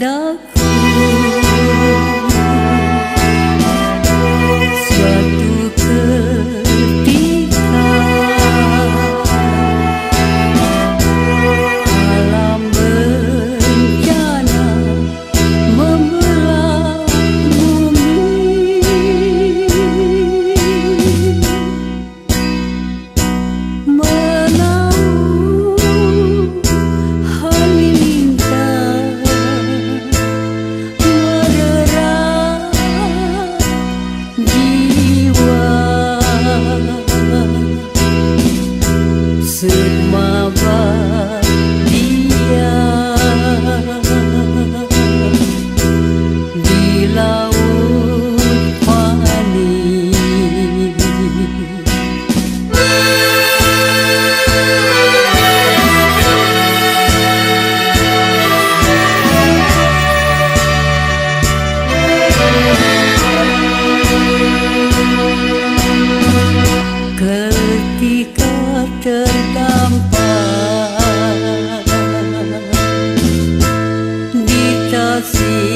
dako see.